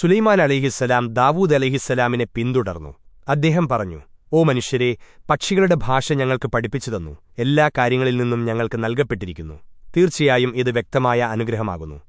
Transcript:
സുലൈമാൻ അലിഹിസ്സലാം ദാവൂദ് അലിഹിസ്സലാമിനെ പിന്തുടർന്നു. അദ്ദേഹം പറഞ്ഞു ഓ മനുഷ്യരെ പക്ഷികളുടെ ഭാഷ ഞങ്ങൾക്ക് പഠിപ്പിച്ചു തന്നു. എല്ലാ കാര്യങ്ങളിൽ നിന്നും ഞങ്ങൾക്ക് നൽകപ്പെട്ടിരിക്കുന്നു. തീർച്ചയായും ഇത് വ്യക്തമായ അനുഗ്രഹമാകുന്നു.